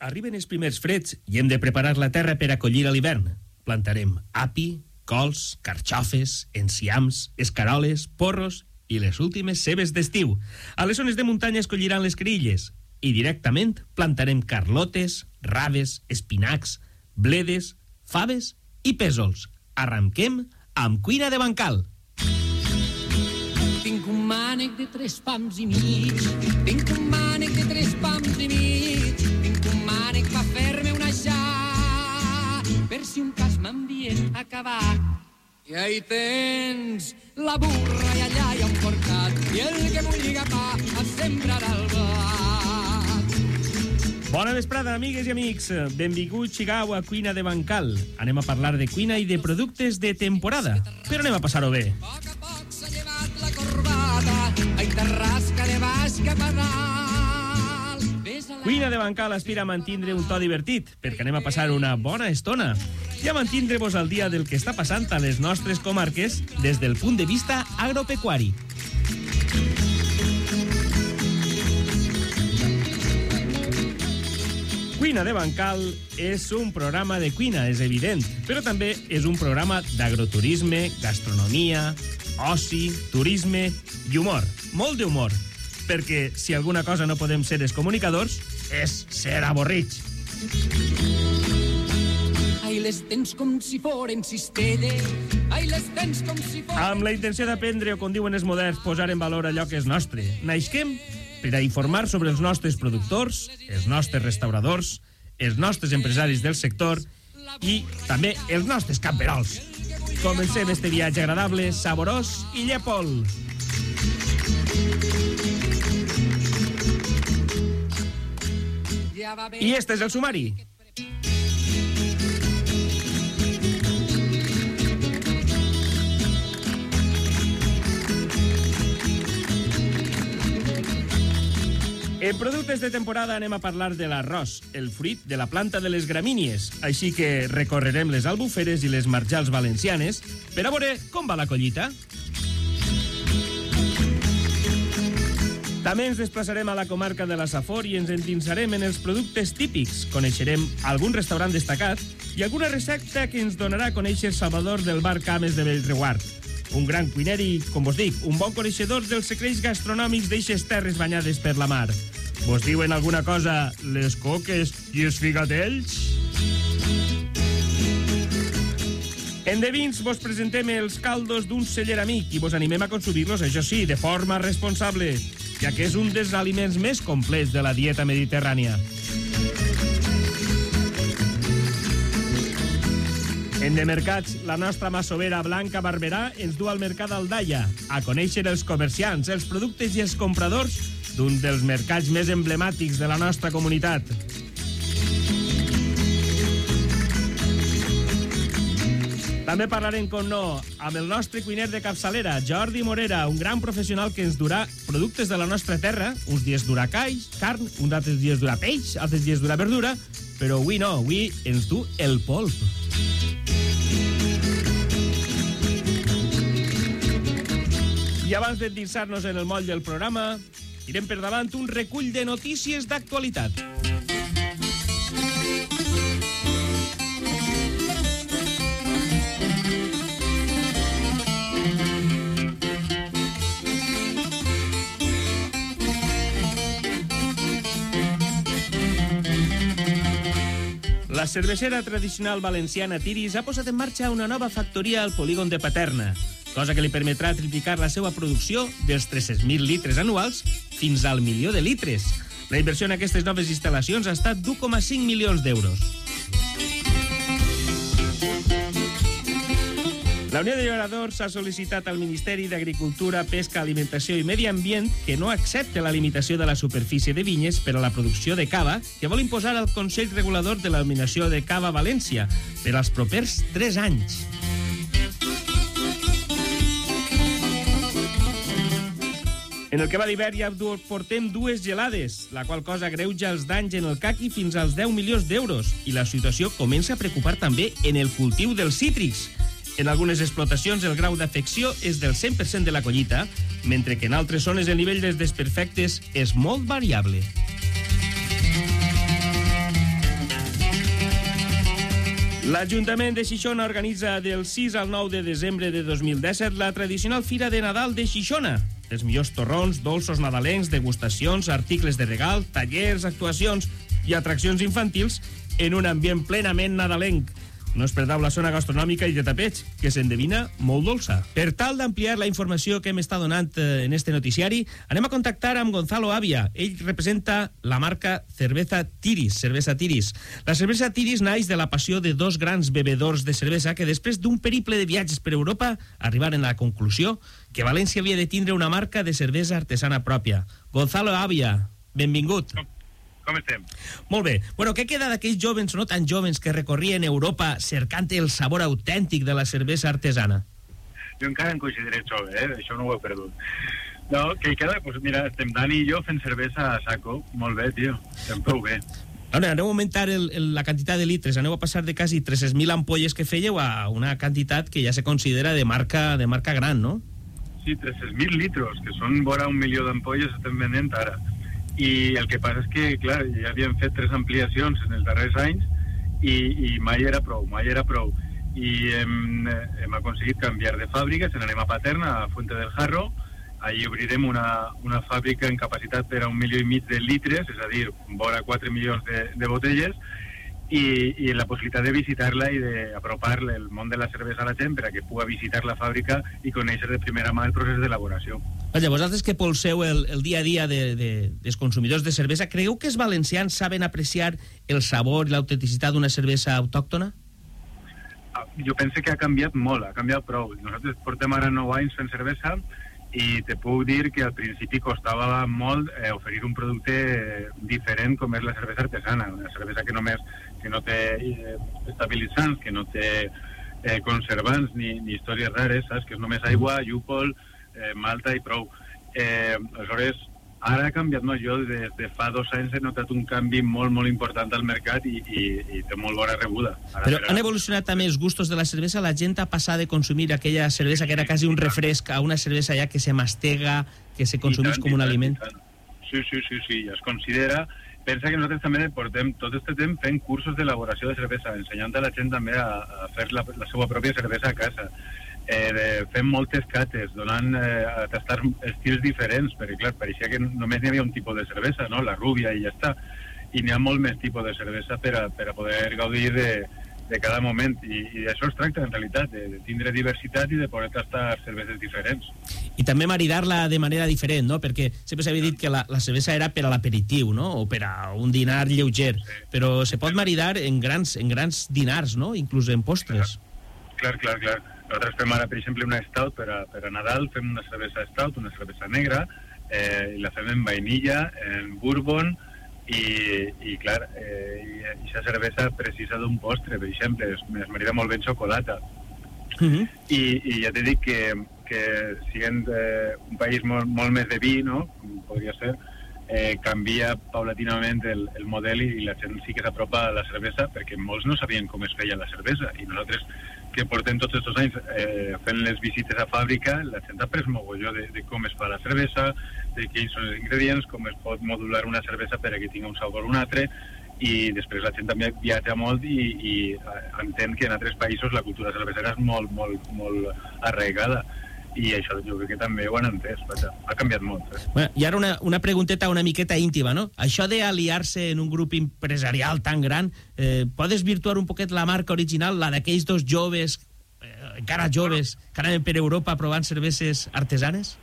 Arriben els primers freds i hem de preparar la terra per acollir a l'hivern. Plantarem api, cols, carxofes, enciams, escaroles, porros i les últimes cebes d'estiu. A les zones de muntanya es colliran les crilles i directament plantarem carlotes, raves, espinacs, bledes, faves i pèsols. Arranquem amb cuina de bancal. Tinc un mànec de tres pams i mig, tinc un mànec de tres pams i mig, mànec per fer-me una ja, per si un cas m'envien a acabar. I ahí tens la burra i allà hi ha un porcat, i el que vulgui agafar es sembrarà el blat. Bona vesprada, amigues i amics. Benvinguts, xigau, a Cuina de Bancal. Anem a parlar de cuina i de productes de temporada, però anem a passar-ho bé. A poc a poc s'ha llevat la corbata, ai, terrasca de baix cap a dalt. Cuina de Bancal aspira a mantindre un to divertit, perquè anem a passar una bona estona i a mantindre-vos al dia del que està passant a les nostres comarques des del punt de vista agropecuari. Cuina de Bancal és un programa de cuina, és evident, però també és un programa d'agroturisme, gastronomia, oci, turisme i humor. Molt d'humor, perquè si alguna cosa no podem ser els comunicadors és ser avorrits. Ai, les tens com si foren cistelles, ai, les tens com si foren... Amb la intenció d'aprendre, o com diuen els moderns, posar en valor allò que és nostre. Naixquem per a informar sobre els nostres productors, els nostres restauradors, els nostres empresaris del sector i també els nostres camperols. Comencem este viatge agradable, saborós i llepol. I este és el sumari. En productes de temporada anem a parlar de l'arròs, el fruit de la planta de les gramínies. Així que recorrerem les albuferes i les marjals valencianes per a veure com va la collita. També ens desplaçarem a la comarca de la Safor i ens endinsarem en els productes típics. Coneixerem algun restaurant destacat i alguna recepta que ens donarà a conèixer Salvador del bar Cames de Bellreguard. Un gran cuiner i, com vos dic, un bon coneixedor dels secrets gastronòmics d'eixes terres banyades per la mar. Vos diuen alguna cosa les coques i els figatells? En de vins vos presentem els caldos d'un celler amic i vos animem a consumir-los, això sí, de forma responsable, ja que és un dels aliments més complets de la dieta mediterrània. En de mercats, la nostra massovera Blanca Barberà ens du al mercat d'Aldaia a conèixer els comerciants, els productes i els compradors d'un dels mercats més emblemàtics de la nostra comunitat. També parlarem, com no, amb el nostre cuiner de capçalera, Jordi Morera, un gran professional que ens durà productes de la nostra terra. Uns dies durà caix, carn, uns altres dies durà peix, altres dies durà verdura, però avui no, avui ens du el polp. I abans d'endinsar-nos en el moll del programa, irem per davant un recull de notícies d'actualitat. La cervecera tradicional valenciana Tiris ha posat en marxa una nova factoria al polígon de Paterna, cosa que li permetrà triplicar la seva producció dels 300.000 litres anuals fins al milió de litres. La inversió en aquestes noves instal·lacions ha estat d'1,5 milions d'euros. La Unió de Lloradors ha sol·licitat al Ministeri d'Agricultura, Pesca, Alimentació i Medi Ambient que no accepte la limitació de la superfície de vinyes per a la producció de cava que vol imposar al Consell Regulador de l'Eliminació de Cava València per als propers 3 anys. En el que va d'hivern ja portem dues gelades, la qual cosa greuja els danys en el caqui fins als 10 milions d'euros i la situació comença a preocupar també en el cultiu dels cítrics. En algunes explotacions el grau d'afecció és del 100% de la collita, mentre que en altres zones el nivell dels desperfectes és molt variable. L'Ajuntament de Xixona organitza del 6 al 9 de desembre de 2017 la tradicional Fira de Nadal de Xixona. Els millors torrons, dolços nadalencs, degustacions, articles de regal, tallers, actuacions i atraccions infantils en un ambient plenament nadalenc. No es perdau la zona gastronòmica i de tapeig, que s'endevina molt dolça. Per tal d'ampliar la informació que hem estat donant eh, en este noticiari, anem a contactar amb Gonzalo Avia. Ell representa la marca Cerveza Tiris, Cerveza Tiris. La cervesa Tiris naix de la passió de dos grans bebedors de cervesa que després d'un periple de viatges per Europa arribaren a la conclusió que València havia de tindre una marca de cervesa artesana pròpia. Gonzalo Avia, benvingut. Com estem? Molt bé. Bueno, què queda d'aquells jovens no tan jovens que recorrien Europa cercant el sabor autèntic de la cervesa artesana? Jo encara em considero jove, eh? Això no ho he perdut. No, què hi queda? Pues mira, estem Dani i jo fent cervesa a saco. Molt bé, tio. Estem prou bé. Ara, aneu a augmentar el, el, la quantitat de litres, aneu a passar de quasi 300.000 ampolles que fèieu a una quantitat que ja se considera de marca, de marca gran, no? Sí, 300.000 litros, que són vora un milió d'ampolles estem venent ara i el que passa és que, clar, ja havíem fet tres ampliacions en els darrers anys i, i mai era prou, mai era prou. I hem, hem aconseguit canviar de fàbrica, se n'anem a Paterna, a Fuente del Jarro, allí obrirem una, una fàbrica en capacitat per a un milió i mig de litres, és a dir, vora 4 milions de, de botelles, i, i la possibilitat de visitar-la i d'apropar el món de la cervesa a la gent per a que pugui visitar la fàbrica i conèixer de primera mà el procés d'elaboració. Vaja, vosaltres que polseu el, el dia a dia de, de, dels consumidors de cervesa, creieu que els valencians saben apreciar el sabor i l'autenticitat d'una cervesa autòctona? Ah, jo penso que ha canviat molt, ha canviat prou. Nosaltres portem ara 9 anys fent cervesa i te puc dir que al principi costava molt eh, oferir un producte diferent com és la cervesa artesana, una cervesa que només que no té eh, estabilitzants, que no té eh, conservants ni, ni històries rares, saps? que és només aigua, llúpol, eh, malta i prou. Eh, aleshores, Ara ha canviat molt. Jo des de fa dos anys he notat un canvi molt, molt important al mercat i, i, i té molt bona rebuda. Ara, Però han evolucionat també els gustos de la cervesa? La gent ha passat de consumir aquella cervesa que era quasi un refresc a una cervesa ja que se mastega, que se consumeix com un aliment? Sí, sí, sí, sí, ja es considera pensa que nosaltres també portem tot aquest temps fent cursos d'elaboració de cervesa, ensenyant a la gent també a, a fer la, la seva pròpia cervesa a casa eh, de, fem moltes cates, donant eh, a tastar estils diferents, perquè clar, pareixia que només n'hi havia un tipus de cervesa, no? la rúbia i ja està, i n'hi ha molt més tipus de cervesa per a, per a poder gaudir de, de cada moment, i, i d'això es tracta en realitat, de, de tindre diversitat i de poder tastar cerveses diferents. I també maridar-la de manera diferent, no? Perquè sempre s'havia dit que la, la cervesa era per a l'aperitiu, no? O per a un dinar lleuger, sí. però se pot maridar en grans, en grans dinars, no? Inclús en postres. Clar, clar, clar. clar nosaltres fem ara, per exemple, una stout per a, per a Nadal, fem una cervesa stout, una cervesa negra, eh, i la fem en vainilla, en bourbon, i, i clar, eh, i aquesta cervesa precisa d'un postre, per exemple, es, es marida molt bé xocolata. Uh mhm. -huh. I, I ja t'he dit que, que siguent eh, un país molt, molt més de vi, no?, podria ser, eh, canvia paulatinament el, el model i, i la gent sí que s'apropa a la cervesa perquè molts no sabien com es feia la cervesa. I nosaltres que portem tots aquests anys eh, fent les visites a fàbrica, la gent ha pres mogolló de, de com es fa la cervesa, de quins són els ingredients, com es pot modular una cervesa per que tingui un sabor o un altre, i després la gent també viatja molt i, i eh, entén que en altres països la cultura cervesera és molt, molt, molt arraigada i això jo crec que també ho han entès, vaja, ha canviat molt. Eh? Bueno, I ara una, una pregunteta una miqueta íntima, no? Això d'aliar-se en un grup empresarial tan gran, eh, podes virtuar un poquet la marca original, la d'aquells dos joves, eh, encara joves, que anaven per Europa provant cerveses artesanes?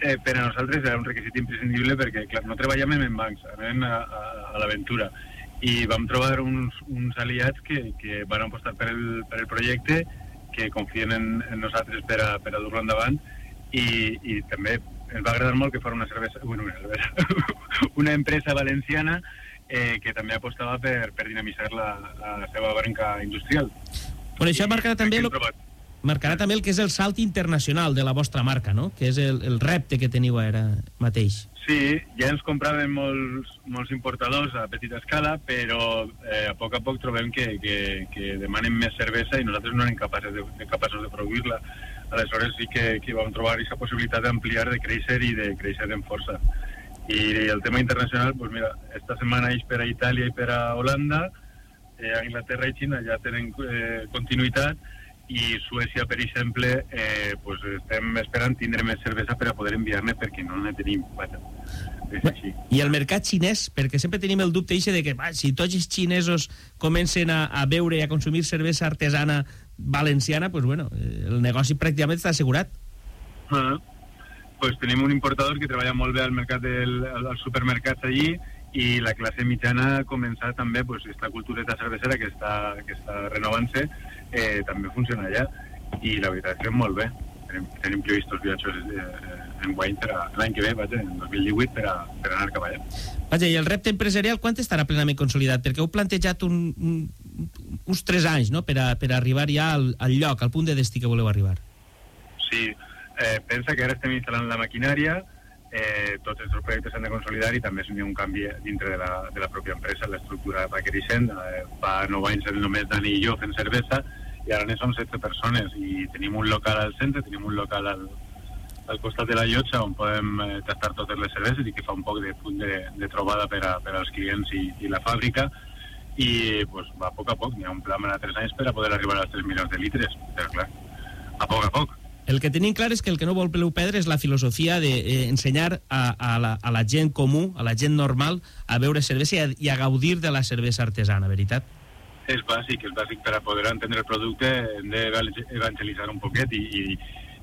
Eh, per a nosaltres era un requisit imprescindible perquè, clar, no treballem en bancs, anem a, a, a l'aventura i vam trobar uns, uns aliats que, que van apostar per el, per el projecte que confien en, en nosaltres per a, per a dur-lo endavant i, i també ens va agradar molt que fos una cervesa, bueno, una, cervesa, una empresa valenciana eh, que també apostava per, per dinamitzar la, la seva branca industrial. Bueno, això marcarà també, lo, marcarà també el que és el salt internacional de la vostra marca, no? que és el, el repte que teniu ara mateix. Sí, ja ens compraven molts, molts importadors a petita escala, però eh, a poc a poc trobem que, que, que demanen més cervesa i nosaltres no anem capaços de, de, capaços de produir-la. Aleshores sí que, que vam trobar aquesta possibilitat d'ampliar, de créixer i de créixer en força. I el tema internacional, pues mira, esta setmana és per a Itàlia i per a Holanda, eh, Anglaterra i Xina ja tenen eh, continuïtat i Suècia, per exemple, eh, pues estem esperant tindre més cervesa per a poder enviar-ne perquè no ne tenim. Vaja, és així. I el mercat xinès, perquè sempre tenim el dubte de que va, si tots els xinesos comencen a, a beure i a consumir cervesa artesana valenciana, pues bueno, eh, el negoci pràcticament està assegurat. Ah, pues tenim un importador que treballa molt bé al mercat del, als supermercats allí i la classe mitjana ha començat també pues, esta cultureta cervecera que està, que està renovant-se eh, també funciona allà i la veritat és que molt bé tenim, tenim previstos viatges eh, en guany per l'any que ve, vaja, en 2018 per, a, per anar cap allà. Vaja, i el repte empresarial quan estarà plenament consolidat? Perquè heu plantejat un, un, uns tres anys no? per, a, per a arribar ja al, al lloc, al punt de destí que voleu arribar. Sí, eh, pensa que ara estem instal·lant la maquinària, eh, tots els projectes s'han de consolidar i també s'hi ha un canvi dintre de la, de la pròpia empresa, l'estructura va creixent, eh, fa 9 anys eren només Dani i jo fent cervesa i ara som 7 persones i tenim un local al centre, tenim un local al, al costat de la llotja on podem eh, tastar totes les cerveses i que fa un poc de punt de, de trobada per, a, per als clients i, i la fàbrica i pues, va a poc a poc, hi ha un pla a 3 anys per a poder arribar als 3 milions de litres, però clar, a poc a poc. El que tenim clar és que el que no vol Peleu Pedra és la filosofia d'ensenyar de, eh, a, a, la, a la gent comú, a la gent normal, a beure cervesa i a, i a gaudir de la cervesa artesana, veritat? És bàsic, és bàsic per a poder entendre el producte hem d'evangelitzar un poquet i, i,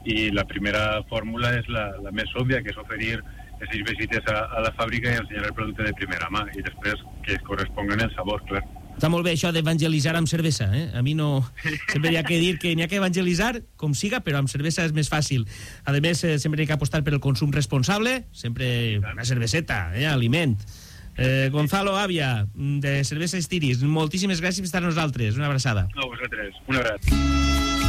i la primera fórmula és la, la més òbvia, que és oferir les visites a, a la fàbrica i ensenyar el producte de primera mà i després que es corresponguen el sabor, clar. Està molt bé això d'evangelitzar amb cervesa, eh? A mi no... Sempre hi ha que dir que n'hi ha que evangelitzar com siga, però amb cervesa és més fàcil. A més, eh, sempre hi ha que apostar per el consum responsable, sempre una cerveseta, eh? aliment. Eh, Gonzalo Avia, de Cervesa Estiris, moltíssimes gràcies per estar amb nosaltres. Una abraçada. No, vosaltres. Una abraçada.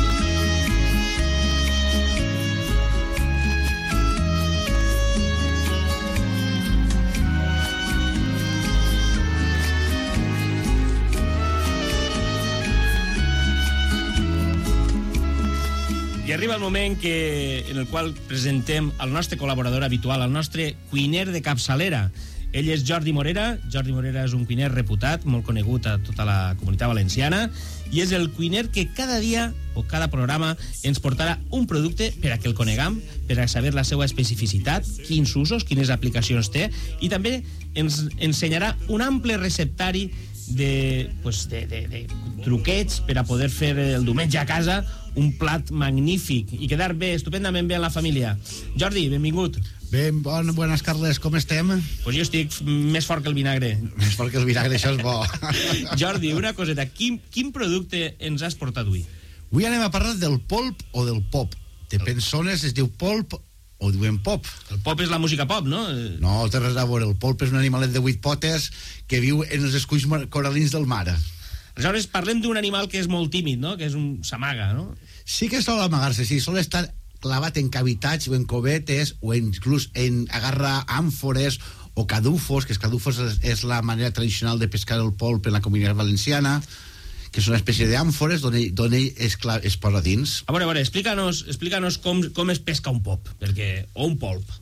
I arriba el moment que, en el qual presentem el nostre col·laborador habitual, el nostre cuiner de capçalera. Ell és Jordi Morera. Jordi Morera és un cuiner reputat, molt conegut a tota la comunitat valenciana, i és el cuiner que cada dia o cada programa ens portarà un producte per a que el conegam, per a saber la seva especificitat, quins usos, quines aplicacions té, i també ens ensenyarà un ample receptari de, pues, de, de, de truquets per a poder fer el diumenge a casa un plat magnífic i quedar bé, estupendament bé a la família. Jordi, benvingut. Ben, bon, buenas Carles, com estem? Pues jo estic més fort que el vinagre. Més fort que el vinagre, això és bo. Jordi, una coseta, quin, quin producte ens has portat avui? Avui anem a parlar del polp o del pop. De pensones es diu polp o diuen pop. El pop és la música pop, no? No, té res a veure. El polp és un animalet de vuit potes que viu en els esculls coralins del mar. Aleshores, parlem d'un animal que és molt tímid, no? Que és un samaga, no? Sí que sol amagar-se, sí. Sol estar clavat en cavitats o en covetes o inclús en agarrar àmfores o cadufos, que els cadufos és, és la manera tradicional de pescar el polp en la comunitat valenciana que és una espècie d'àmfores d'on ell, on ell es, es posa dins. A veure, a veure, explícanos, explícanos com, com es pesca un pop, perquè, o un polp.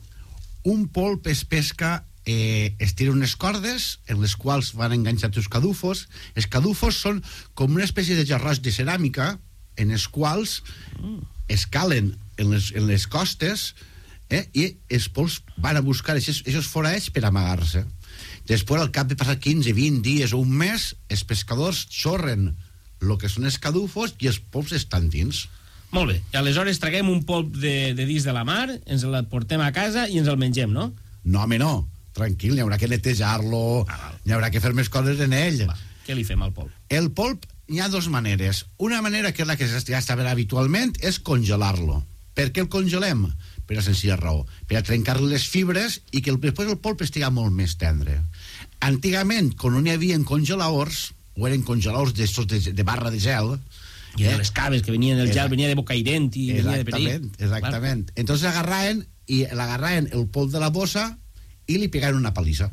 Un polp es pesca eh, es tiren unes cordes en les quals van enganxats els cadufos. Els cadufos són com una espècie de jarrots de ceràmica en els quals mm. es calen en les, en les costes eh, i els pols van a buscar aquests forats per amagar-se. Després, al cap de passar 15, 20 dies o un mes, els pescadors xorren el que són els cadufos i els polps estan dins. Molt bé. I aleshores traguem un polp de, de dins de la mar, ens el portem a casa i ens el mengem, no? No, home, no. Tranquil, n'hi haurà que netejar-lo, ah, n'hi haurà que fer més coses en ell. Va, què li fem al polp? El polp hi ha dues maneres. Una manera, que és la que ja està ben habitualment, és congelar-lo. Per què el congelem? Per la senzilla raó. Per a trencar les fibres i que el, després el polp estigui molt més tendre. Antigament, quan no n'hi havia congeladors, o eren congeladors de, de, de barra de gel, i eh? de les caves que venien del gel, venia de bocairent i venia de perill. Exactament, Clar. Entonces agarraven i l'agarraven el pol de la bossa i li pegaven una palissa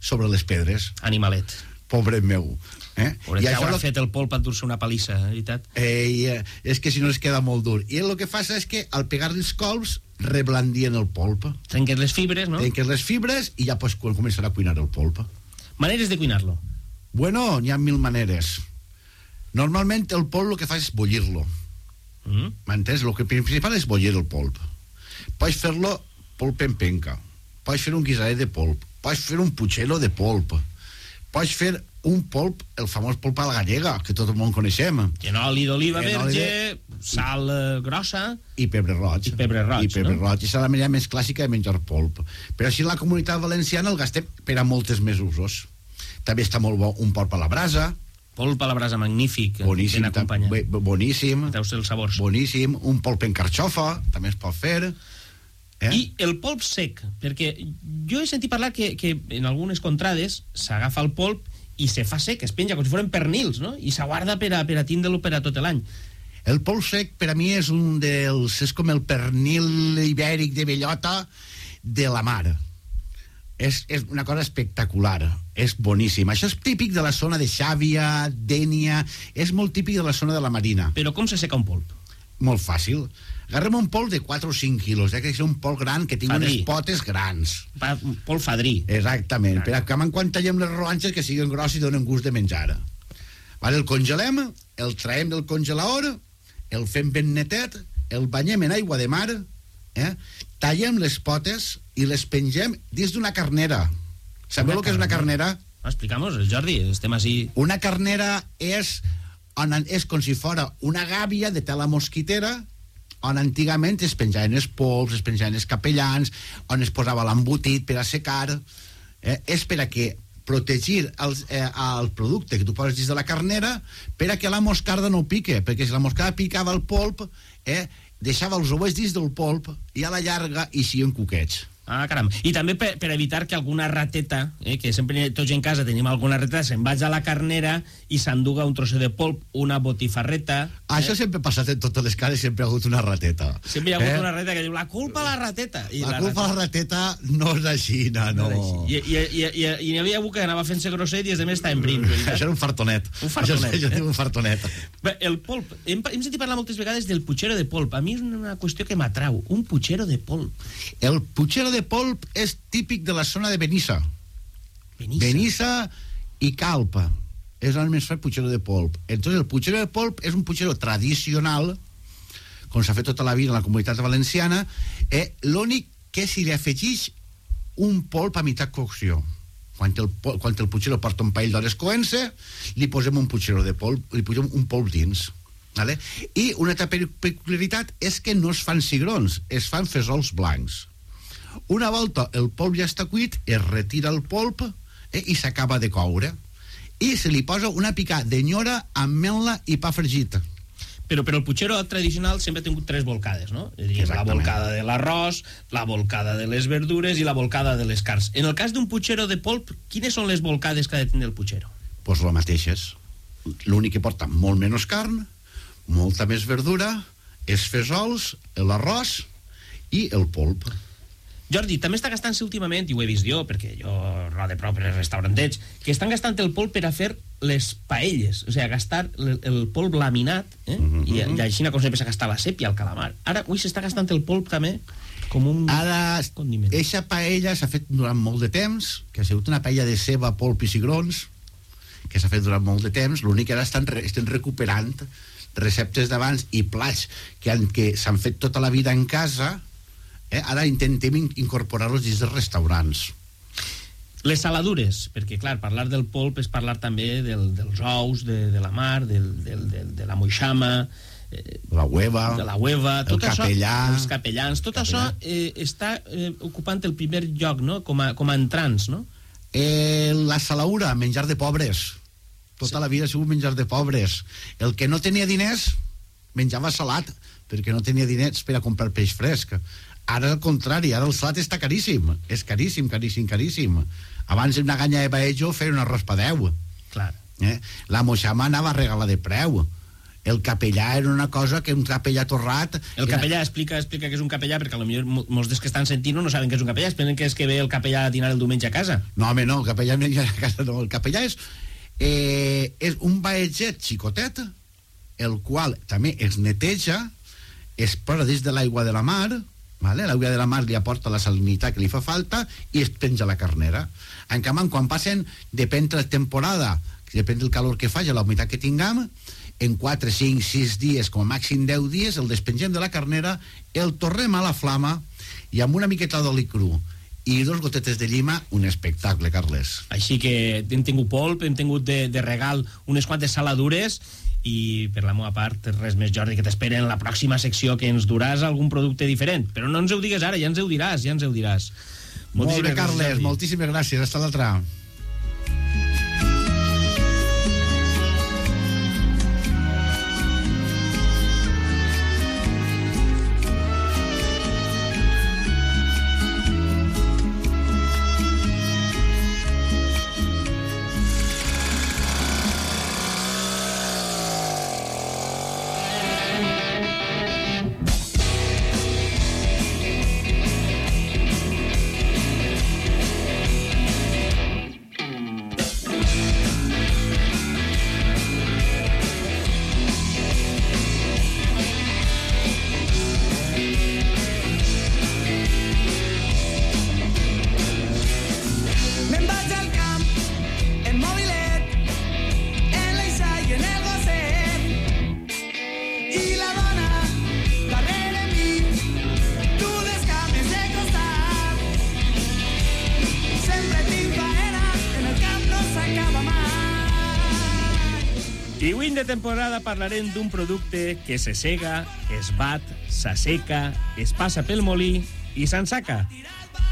sobre les pedres. Animalet. Pobre meu. Eh? Pobre I això ha fet el pol per dur-se una palissa, eh, veritat? Eh, i, eh, és que si no es queda molt dur. I el que fa és que al pegar els colps reblandien el polp. Trenques les fibres, no? Trenques les fibres i ja pues, començarà a cuinar el polp. Maneres de cuinar-lo? Bueno, n'hi ha mil maneres. Normalment el polp el que fa és bullir-lo. Mm? M'entens? El que principal és bullir el polp. Pots fer-lo polp en penca. Pots fer un guisadet de polp. Pots fer un puchero de polp. Pots fer un polp, el famós polp a la gallega, que tot el món coneixem. Oli d'oliva verge, sal eh, grossa... I pebre roig. I pebre roig, I pebre no? roig. És la manera més clàssica de menjar polp. Però així la comunitat valenciana el gastem per a moltes més usos. També està molt bo un polp a la brasa, Polp a la brasa magnífic, boníssim, ben acompanyat. boníssim, Deus ser els sabors. boníssim, un polp en carxofa, també es pot fer. Eh? I el polp sec, perquè jo he sentit parlar que, que en algunes contrades s'agafa el polp i se fa sec, es penja com si foren pernils, no? I s'aguarda per a, per a tindre-lo per a tot l'any. El polp sec per a mi és un dels... és com el pernil ibèric de bellota de la mar. És, és una cosa espectacular, és boníssim. Això és típic de la zona de Xàbia, Dènia, és molt típic de la zona de la Marina. Però com se seca un polp? Molt fàcil. Agarrem un polp de 4 o 5 quilos, eh, que és un polp gran que tingui Fadrí. unes potes grans. Pa, un polp fadrí. Exactament, per a que quan tallem les roanxes que siguin grosses i donen gust de menjar. Vale, el congelem, el traiem del congelador, el fem ben netet, el banyem en aigua de mar, eh? tallem les potes i les pengem dins d'una carnera. Sabeu el que és una carnera? Explicamos, Jordi, estem així... Una carnera és, on, és com si fora una gàbia de tela mosquitera on antigament es penjaven els pols, es penjaven els capellans, on es posava l'embotit per a secar. Eh? És per a que protegir els, eh, el producte que tu poses dins de la carnera per a que la moscarda no pique, perquè si la moscarda picava el polp, eh, deixava els ous dins del polp i a la llarga eixien cuquets. Ah, caram. I també per, per evitar que alguna rateta, eh, que sempre tots en casa tenim alguna rateta, se'n vagi a la carnera i s'enduga un trosset de polp, una botifarreta... Això sempre ha passat en totes les cases, sempre ha hagut una rateta. Sempre hi ha hagut una rateta que diu la culpa a la rateta. I la, culpa de la rateta no és així, no. no. I, i, i, i, i n'hi havia algú que anava fent-se grosset i els demés estaven brint. Això era un fartonet. Un fartonet, Això, això eh? era un fartonet. Bé, el polp, hem, hem sentit parlar moltes vegades del putxero de polp. A mi és una qüestió que m'atrau. Un putxero de polp. El putxero de polp és típic de la zona de Benissa. Benissa. Benissa i Calpa. És on més el putxero de polp. Entonces, el putxero de polp és un putxero tradicional, com s'ha fet tota la vida en la comunitat valenciana, eh, l'únic que si li afegeix un polp a mitjà cocció. Quan el, quan el putxero porta un parell d'hores coent-se, li posem un putxero de polp, li posem un polp dins. Vale? I una altra pe- peculiaritat és que no es fan cigrons, es fan fesols blancs. Una volta el polp ja està cuit, es retira el polp eh, i s'acaba de coure. I se li posa una pica de nyora amb mel·la i pa fregit. Però, però el putxero tradicional sempre ha tingut tres volcades, no? Diríem, la volcada de l'arròs, la volcada de les verdures i la volcada de les carns. En el cas d'un putxero de polp, quines són les volcades que ha de tenir el putxero? Pues lo mateixes. L'únic que porta molt menys carn, molta més verdura, els fesols, l'arròs i el polp. Jordi, també està gastant-se últimament, i ho he vist jo, perquè jo rode prop els restaurantets, que estan gastant el polp per a fer les paelles, o sigui, gastar el, el polp laminat, eh? Mhm. I, i així com sempre s'ha gastat la sèpia, el calamar. Ara, avui s'està gastant el polp també com un Ara, condiment. eixa paella s'ha fet durant molt de temps, que ha sigut una paella de ceba, polp i cigrons, que s'ha fet durant molt de temps, l'únic que ara estan, estem recuperant receptes d'abans i plats que, han, que s'han fet tota la vida en casa, eh? ara intentem in- incorporar-los dins dels restaurants. Les saladures, perquè, clar, parlar del polp és parlar també del, dels ous, de, de la mar, del, del, del, de la moixama, eh, La hueva, de la hueva, el tot capellà, això, els capellans, tot capellà. això eh, està eh, ocupant el primer lloc, no?, com a, com a entrants, no? Eh, la salaura, menjar de pobres. Tota Sí. la vida ha sigut menjar de pobres. El que no tenia diners, menjava salat, perquè no tenia diners per a comprar peix fresc. Ara és el contrari, ara el salat està caríssim. És caríssim, caríssim, caríssim. Abans una ganya de baejo feia un arròs pa 10. Clar. Eh? La moixama anava a regalar de preu. El capellà era una cosa que un capellà torrat... El era- capellà explica, explica que és un capellà, perquè potser mo- molts dels que estan sentint no saben que és un capellà, es pensen que és que ve el capellà a dinar el diumenge a casa. No, home, no, el capellà no a casa, no. El capellà és, eh, és un baetget xicotet, el qual també es neteja, es posa dins de l'aigua de la mar, Vale? L'aigua de la mar li aporta la salinitat que li fa falta i es penja la carnera. En canvi, quan passen, depèn de la temporada, depèn del calor que faci, la humitat que tinguem, en 4, 5, 6 dies, com a màxim 10 dies, el despengem de la carnera, el tornem a la flama i amb una miqueta d'oli cru i dos gotetes de llima, un espectacle, Carles. Així que hem tingut polp, hem tingut de, de regal unes quantes saladures i per la meva part res més Jordi que t'espera en la pròxima secció que ens duràs algun producte diferent. Però no ens ho digues ara, ja ens ho diràs ja ens ho diràs. Molt bé Carles, moltíssimes gràcies, hasta l'altra temporada parlarem d'un producte que se sega, es bat, s'asseca, es passa pel molí i s'ensaca.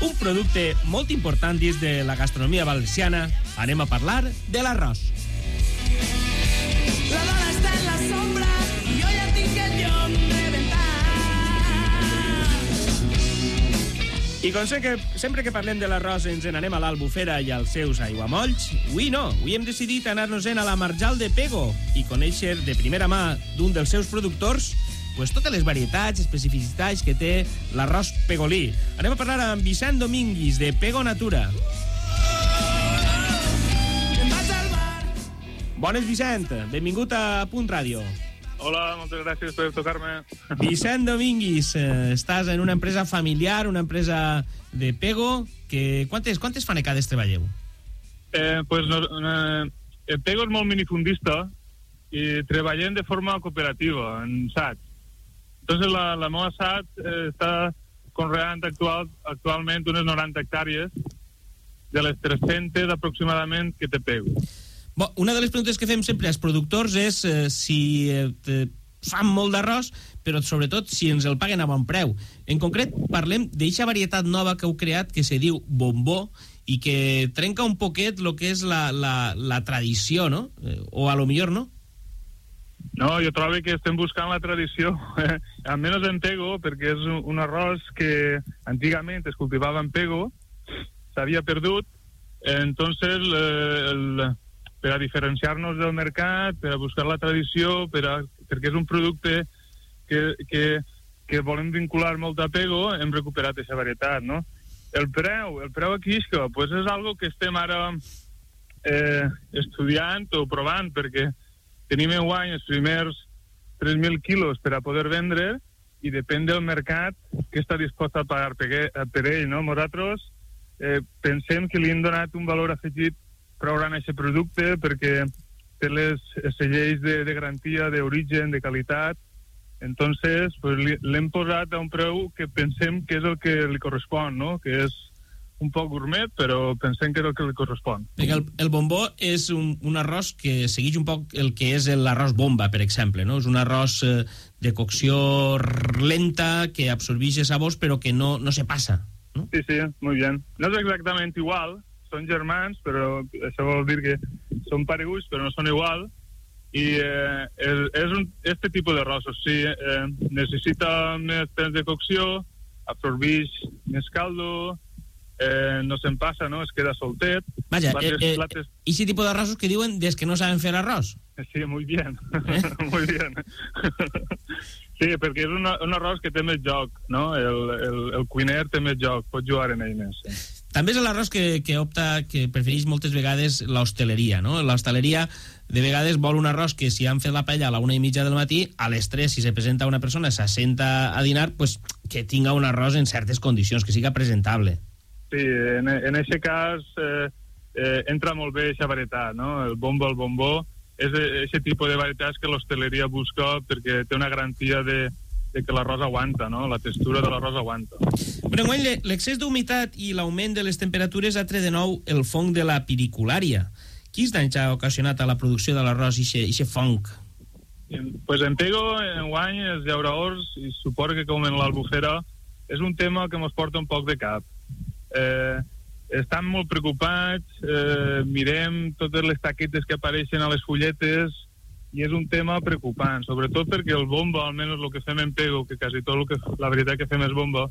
Un producte molt important dins de la gastronomia valenciana. Anem a parlar de l'arròs. Com sé que sempre que parlem de l'arròs ens n'anem a l'Albufera i als seus aiguamolls, avui no, avui hem decidit anar-nos-en a la Marjal de Pego i conèixer de primera mà d'un dels seus productors pues, totes les varietats, especificitats que té l'arròs pegolí. Anem a parlar amb Vicent Dominguis, de Pego Natura. Bones, Vicent. Benvingut a Punt Ràdio. Hola, moltes gràcies per tocar-me. Vicent Dominguis, eh, estàs en una empresa familiar, una empresa de Pego, que quantes, quantes fanecades treballeu? Eh, pues no, eh, el Pego és molt minifundista i treballem de forma cooperativa, en SAT. Entonces la, la meva SAT eh, està conreant actual, actualment unes 90 hectàrees de les 300 aproximadament que té Pego. Bo, una de les preguntes que fem sempre als productors és eh, si eh, fan molt d'arròs, però sobretot si ens el paguen a bon preu. En concret, parlem d'eixa varietat nova que heu creat que se diu bombó i que trenca un poquet el que és la, la, la tradició, no? Eh, o a lo millor no? No, jo trobo que estem buscant la tradició, eh, almenys en Pego, perquè és un, un arròs que antigament es cultivava en Pego, s'havia perdut, entonces eh, el, per a diferenciar-nos del mercat, per a buscar la tradició, per a, perquè és un producte que, que, que volem vincular molt a Pego, hem recuperat aquesta varietat, no? El preu, el preu aquí és que pues és algo que estem ara eh, estudiant o provant, perquè tenim en guany els primers 3.000 quilos per a poder vendre i depèn del mercat que està dispost a pagar per, per ell, no? Nosaltres eh, pensem que li hem donat un valor afegit a aquest producte perquè té les, les lleis de, de garantia d'origen, de qualitat, entonces pues, l'hem posat a un preu que pensem que és el que li correspon, no? que és un poc gourmet, però pensem que és el que li correspon. Perquè el, el bombó és un, un arròs que segueix un poc el que és l'arròs bomba, per exemple, no? És un arròs eh, de cocció lenta que absorbeix sabors però que no, no se passa, no? Sí, sí, muy bien. No és exactament igual, són germans, però això vol dir que són pareguts, però no són igual. I eh, és, és un, este tipus d'arròs, o sigui, eh, necessita més temps de cocció, absorbeix més caldo, eh, no se'n passa, no? Es queda soltet. Vaja, eh, Plates- eh, plates- i si tipus d'arrossos que diuen des que no saben fer arròs. Sí, muy bien. muy bien. sí, perquè és una, un arròs que té més joc, no? El, el, el cuiner té més joc, pot jugar en ell més. També és l'arròs que, que opta, que prefereix moltes vegades l'hostaleria, no? L'hostaleria de vegades vol un arròs que si han fet la paella a la una i mitja del matí, a les 3, si se presenta una persona, s'assenta a dinar, pues, que tinga un arròs en certes condicions, que siga presentable. Sí, en, en aquest cas eh, eh, entra molt bé aquesta varietat, no? El bombo al bombó és aquest tipus de varietats que l'hostaleria busca perquè té una garantia de, de que l'arròs aguanta, no? La textura de l'arròs aguanta. Però enguany le- l'excés d'humitat i l'augment de les temperatures ha tret de nou el fong de la piriculària. Quins danys ha ocasionat a la producció de l'arròs i aquest fong? Pues en Pego, en guany, els llauraors, i suposo que com en l'Albufera, és un tema que ens porta un poc de cap. Eh, estan molt preocupats, eh, mirem totes les taquetes que apareixen a les fulletes, i és un tema preocupant, sobretot perquè el bomba, almenys el que fem en Pego, que quasi tot el que, la veritat que fem és bomba,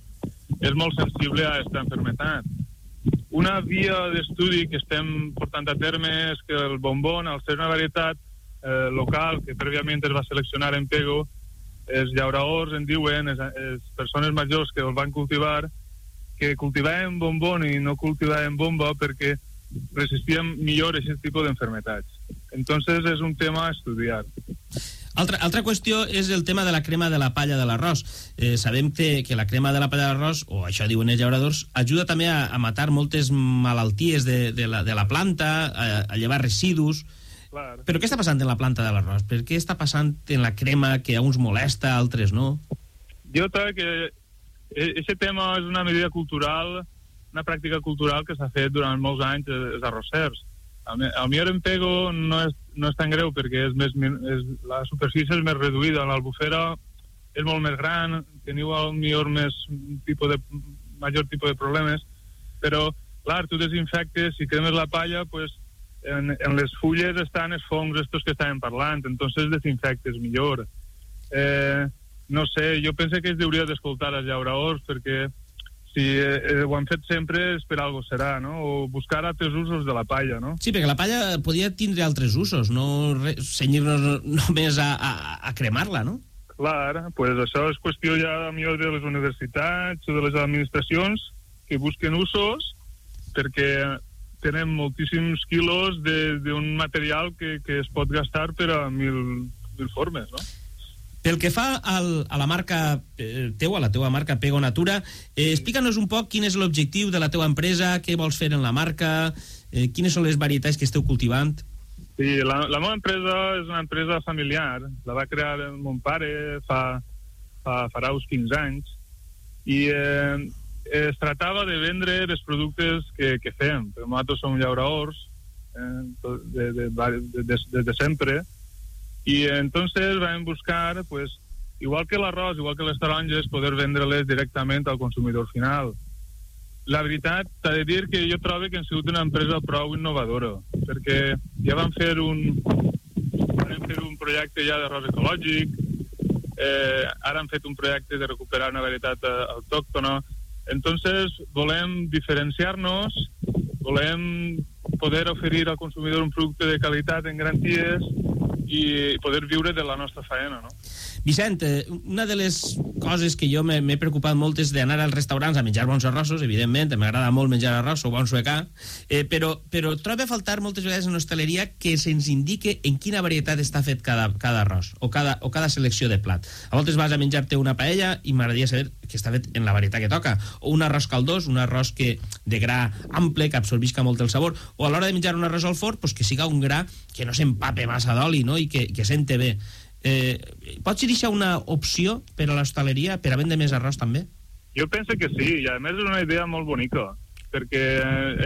és molt sensible a aquesta enfermetat. Una via d'estudi que estem portant a terme és que el bombón, al ser una varietat eh, local que prèviament es va seleccionar en Pego, els llauraors en diuen, les, persones majors que el van cultivar, que cultivaven bombón i no cultivaven bomba perquè resistíem millor aquest tipus d'enfermetats. Entonces és un tema a estudiar. Altra, altra qüestió és el tema de la crema de la palla de l'arròs. Eh, sabem que, que la crema de la palla de l'arròs, o això diuen els llauradors, ajuda també a, a matar moltes malalties de, de, la, de la planta, a, a llevar residus... Clar. Però què està passant en la planta de l'arròs? Per què està passant en la crema que a uns molesta, a altres no? Jo crec que aquest tema és una medida cultural, una pràctica cultural que s'ha fet durant molts anys eh, els arrossers. Al mi- millor en Pego no és, no és tan greu perquè és més, és, la superfície és més reduïda, l'albufera és molt més gran, teniu al millor més tipus de, major tipus de problemes, però, clar, tu desinfectes, si cremes la palla, pues, en, en les fulles estan els fongs estos que estàvem parlant, entonces desinfectes millor. Eh, no sé, jo penso que es hauria d'escoltar els llauraors perquè si eh, ho han fet sempre és per algo serà, no? O buscar altres usos de la palla, no? Sí, perquè la palla podia tindre altres usos, no cenyir-nos només a, a, a cremar-la, no? Clar, pues això és qüestió ja millor de les universitats o de les administracions que busquen usos perquè tenen moltíssims quilos de- d'un material que, que es pot gastar per a mil, mil formes, no? Pel que fa al, a la marca eh, teua, la teua marca Pego Natura, eh, explica'ns un poc quin és l'objectiu de la teua empresa, què vols fer en la marca, eh, quines són les varietats que esteu cultivant. Sí, la, la meva empresa és una empresa familiar. La va crear mon pare fa, fa, farà uns 15 anys i eh, es tractava de vendre els productes que, que fem. Però nosaltres som llauraors eh, de, de, de, de, de, de sempre eh, entonces vam buscar pues, igual que l'arròs, igual que les taronges, poder vendre-les directament al consumidor final. La veritat, t'ha de dir que jo trobo que hem sigut una empresa prou innovadora, perquè ja vam fer un, vam fer un projecte ja d'arròs ecològic, eh, ara han fet un projecte de recuperar una varietat eh, autòctona, entonces volem diferenciar-nos, volem poder oferir al consumidor un producte de qualitat en garanties i poder viure de la nostra faena, no? Vicent, eh, una de les coses que jo m'he preocupat molt és d'anar als restaurants a menjar bons arrossos, evidentment, m'agrada molt menjar arròs, sou bon suecà, eh, però, però trobo a faltar moltes vegades en hostaleria que se'ns indique en quina varietat està fet cada, cada arròs o cada, o cada selecció de plat. A voltes vas a menjar-te una paella i m'agradaria saber que està fet en la varietat que toca, o un arròs caldós, un arròs que de gra ample, que absorbisca molt el sabor, o a l'hora de menjar un arròs al forn, pues que siga un gra que no s'empape massa d'oli no? I que, que sente bé. Eh, pots deixar una opció per a l'hostaleria per a vendre més arròs també? Jo penso que sí, i a més és una idea molt bonica, perquè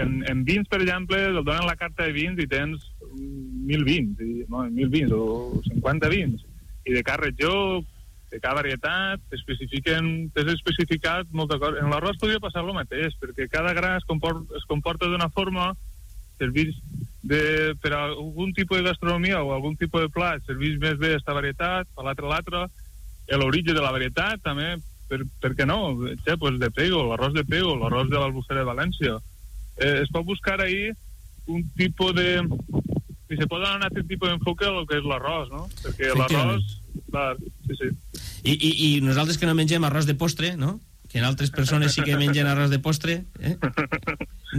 en, en vins, per exemple, et donen la carta de vins i tens mil vins, i, no, mil vins o 50 vins, i de cada regió, de cada varietat, t'especifiquen, t'has especificat molta cosa. En l'arròs podria passar el mateix, perquè cada gra es, comport, es comporta d'una forma, servís de, per a algun tipus de gastronomia o algun tipus de plat, servís més bé aquesta varietat, per l'altre l'altre, l'origen de la varietat també, per, per què no? Ja, pues de pego, l'arròs de pego, l'arròs de l'Albufera de València. Eh, es pot buscar ahí un tipus de... Si se pot donar un altre tipus d'enfoque a lo que és l'arròs, no? Perquè l'arròs... Sí, sí. I, i, I nosaltres que no mengem arròs de postre, no? Que en altres persones sí que mengen arròs de postre, eh?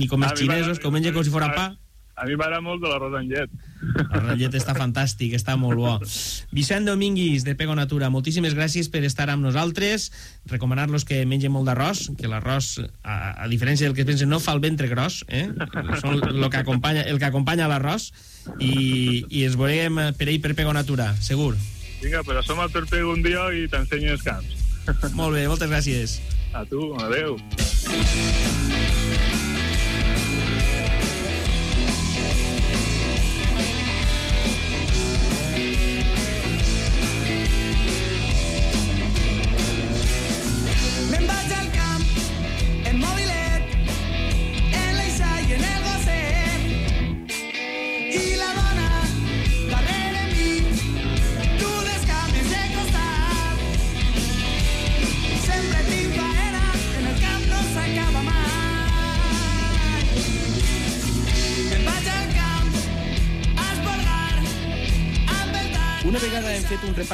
ni com els xinesos, que ho mengen com si fora pa. A mi m'agrada molt de l'arròs amb llet. El ratllet està fantàstic, està molt bo. Vicent Dominguis, de Pego Natura, moltíssimes gràcies per estar amb nosaltres. Recomanar-los que mengen molt d'arròs, que l'arròs, a, a diferència del que es pensen, no fa el ventre gros, eh? Són el que acompanya, el que acompanya l'arròs. I, I ens veurem per ahir per Pego Natura, segur. Vinga, però som al Torpego un dia i t'ensenyo els camps. Molt bé, moltes gràcies. A tu,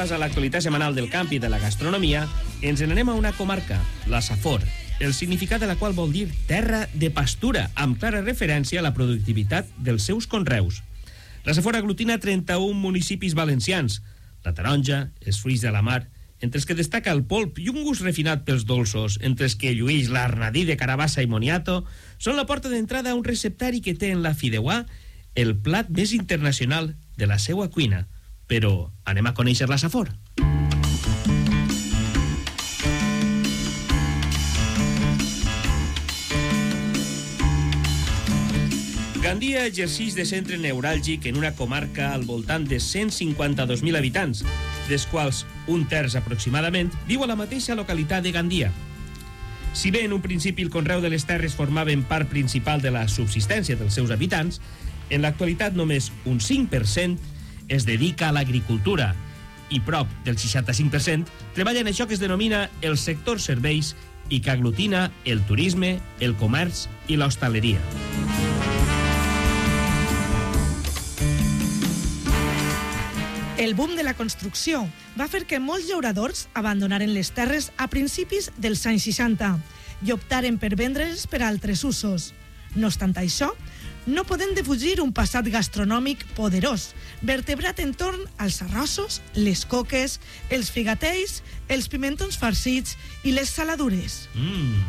repàs a l'actualitat setmanal del camp i de la gastronomia, ens n'anem a una comarca, la Safor, el significat de la qual vol dir terra de pastura, amb clara referència a la productivitat dels seus conreus. La Safor aglutina 31 municipis valencians, la taronja, els fruits de la mar, entre els que destaca el polp i un gust refinat pels dolços, entre els que lluís l'arnadí de carabassa i moniato, són la porta d'entrada a un receptari que té en la fideuà el plat més internacional de la seua cuina. Però anem a conèixer la Safor. Gandia exercix de centre neuràlgic en una comarca al voltant de 152.000 habitants, dels quals un terç aproximadament viu a la mateixa localitat de Gandia. Si bé en un principi el conreu de les terres formaven part principal de la subsistència dels seus habitants, en l'actualitat només un 5% es dedica a l'agricultura i prop del 65% treballa en això que es denomina el sector serveis i que aglutina el turisme, el comerç i l'hostaleria. El boom de la construcció va fer que molts llauradors abandonaren les terres a principis dels anys 60 i optaren per vendre's per altres usos. No obstant això, no podem defugir un passat gastronòmic poderós, vertebrat entorn als arrossos, les coques, els figatells, els pimentons farcits i les saladures. Mm.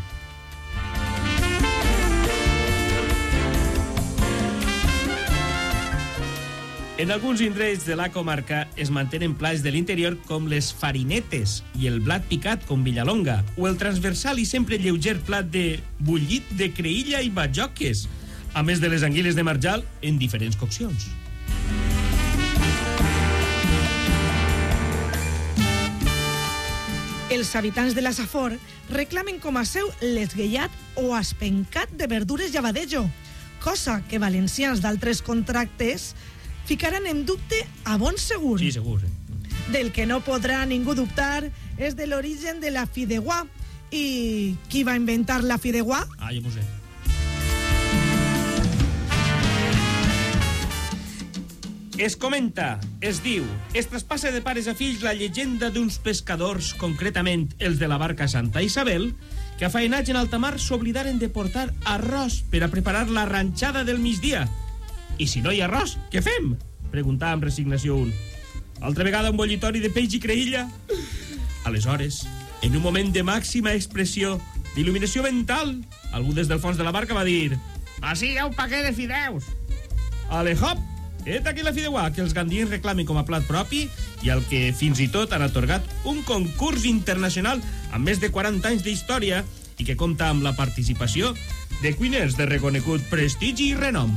En alguns indrets de la comarca es mantenen plats de l'interior com les farinetes i el blat picat com Villalonga o el transversal i sempre lleuger plat de bullit de creïlla i bajoques, a més de les anguiles de marjal en diferents coccions. Els habitants de la Safor reclamen com a seu l'esguellat o espencat de verdures llavadejo, cosa que valencians d'altres contractes ficaran en dubte a bon segur. Sí, segur. Sí. Del que no podrà ningú dubtar és de l'origen de la fideuà. I qui va inventar la fideuà? Ah, ja m'ho sé. Es comenta, es diu, es traspassa de pares a fills la llegenda d'uns pescadors, concretament els de la barca Santa Isabel, que afaenats en alta mar s'oblidaren de portar arròs per a preparar la ranxada del migdia. I si no hi ha arròs, què fem? Preguntà amb resignació un. Altra vegada un bollitori de peix i creïlla? Aleshores, en un moment de màxima expressió, d'il·luminació mental, algú des del fons de la barca va dir «Així hi ha un paquet de fideus!» Ale, hop! Et aquí la fideuà que els gandins reclamen com a plat propi i al que fins i tot han atorgat un concurs internacional amb més de 40 anys d'història i que compta amb la participació de cuiners de reconegut prestigi i renom.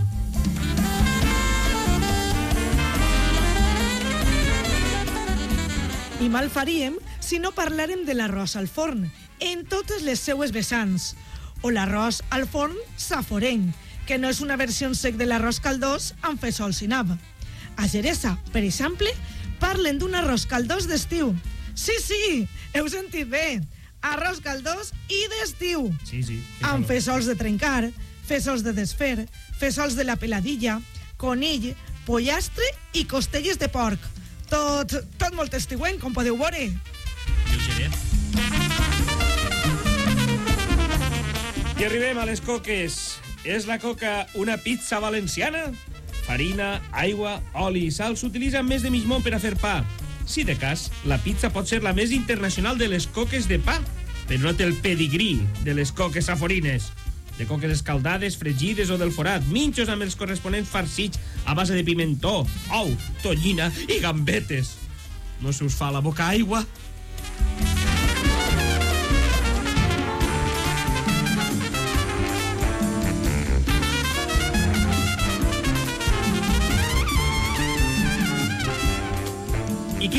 I mal faríem si no parlàrem de l'arròs al forn, en totes les seues vessants, o l'arròs al forn saforenc, que no és una versió en sec de l'arròs caldós amb fesols i nab. A Geresa, per exemple, parlen d'un arròs caldós d'estiu. Sí, sí, heu sentit bé. Arròs caldós i d'estiu. Sí, sí. Amb fesols de trencar, fesols de desfer, fesols de la peladilla, conill, pollastre i costelles de porc. Tot, tot molt estiuent, com podeu veure. Lleugeret. I arribem a les coques. És la coca una pizza valenciana? Farina, aigua, oli i sal s'utilitzen més de mig món per a fer pa. Si de cas, la pizza pot ser la més internacional de les coques de pa, però no té el pedigrí de les coques saforines. De coques escaldades, fregides o del forat, minxos amb els corresponents farcits a base de pimentó, ou, tonyina i gambetes. No se us fa la boca aigua?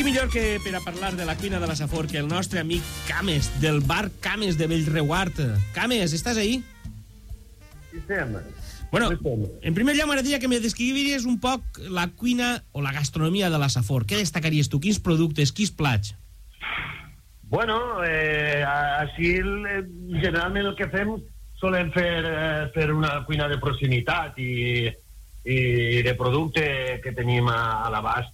Millor que per a parlar de la cuina de la Safor que el nostre amic Cames, del bar Cames de Bellreguard. Cames, estàs ahí? Sí, estem. Bueno, en primer lloc m'agradaria que me descriviries un poc la cuina o la gastronomia de la Safor. Què destacaries tu? Quins productes, quins plats? Bueno, eh, així eh, generalment el que fem solem fer, eh, fer una cuina de proximitat i, i de producte que tenim a, a l'abast